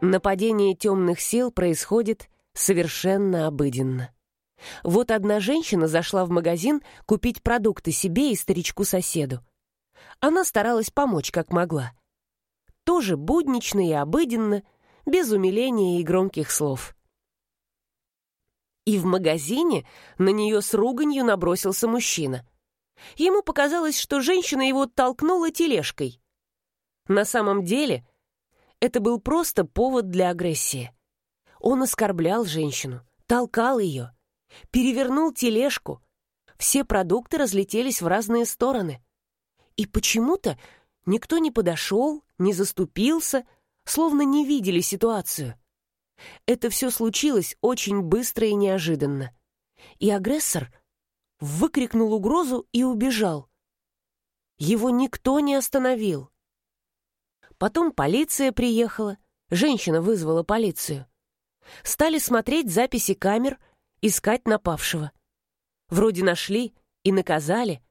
Нападение темных сил происходит совершенно обыденно. Вот одна женщина зашла в магазин купить продукты себе и старичку-соседу. Она старалась помочь, как могла. Тоже буднично и обыденно, без умиления и громких слов. И в магазине на нее с руганью набросился мужчина. Ему показалось, что женщина его толкнула тележкой. На самом деле это был просто повод для агрессии. Он оскорблял женщину, толкал ее, перевернул тележку. Все продукты разлетелись в разные стороны. И почему-то никто не подошел, не заступился, словно не видели ситуацию. Это все случилось очень быстро и неожиданно. И агрессор выкрикнул угрозу и убежал. Его никто не остановил. Потом полиция приехала, женщина вызвала полицию. Стали смотреть записи камер, искать напавшего. Вроде нашли и наказали.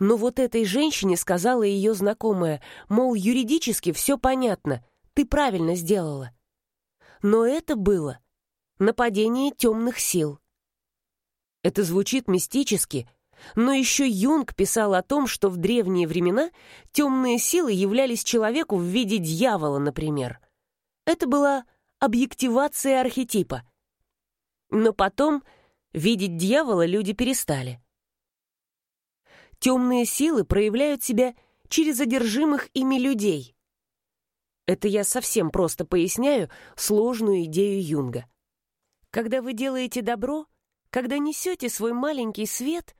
Но вот этой женщине сказала ее знакомая, мол, юридически все понятно, ты правильно сделала. Но это было нападение темных сил. Это звучит мистически, но еще Юнг писал о том, что в древние времена темные силы являлись человеку в виде дьявола, например. Это была объективация архетипа. Но потом видеть дьявола люди перестали. Темные силы проявляют себя через одержимых ими людей. Это я совсем просто поясняю сложную идею Юнга. Когда вы делаете добро, когда несете свой маленький свет,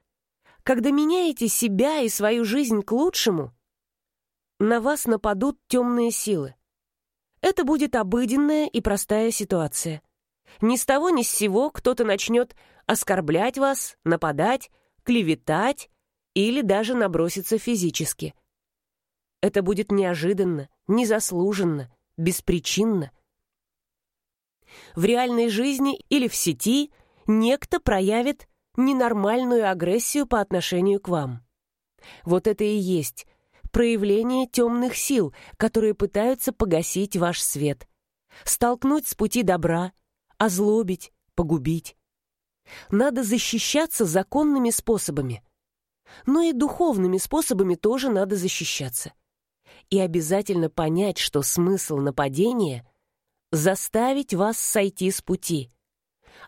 когда меняете себя и свою жизнь к лучшему, на вас нападут темные силы. Это будет обыденная и простая ситуация. Ни с того ни с сего кто-то начнет оскорблять вас, нападать, клеветать или даже наброситься физически. Это будет неожиданно, незаслуженно, беспричинно. В реальной жизни или в сети некто проявит ненормальную агрессию по отношению к вам. Вот это и есть проявление темных сил, которые пытаются погасить ваш свет, столкнуть с пути добра, озлобить, погубить. Надо защищаться законными способами. Но и духовными способами тоже надо защищаться. И обязательно понять, что смысл нападения — заставить вас сойти с пути,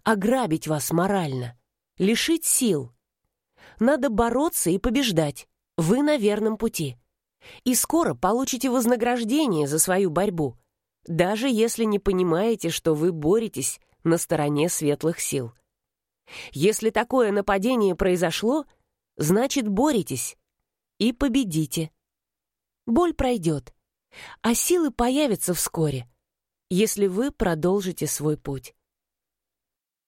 ограбить вас морально — лишить сил. Надо бороться и побеждать. Вы на верном пути. И скоро получите вознаграждение за свою борьбу, даже если не понимаете, что вы боретесь на стороне светлых сил. Если такое нападение произошло, значит боретесь и победите. Боль пройдет, а силы появятся вскоре, если вы продолжите свой путь.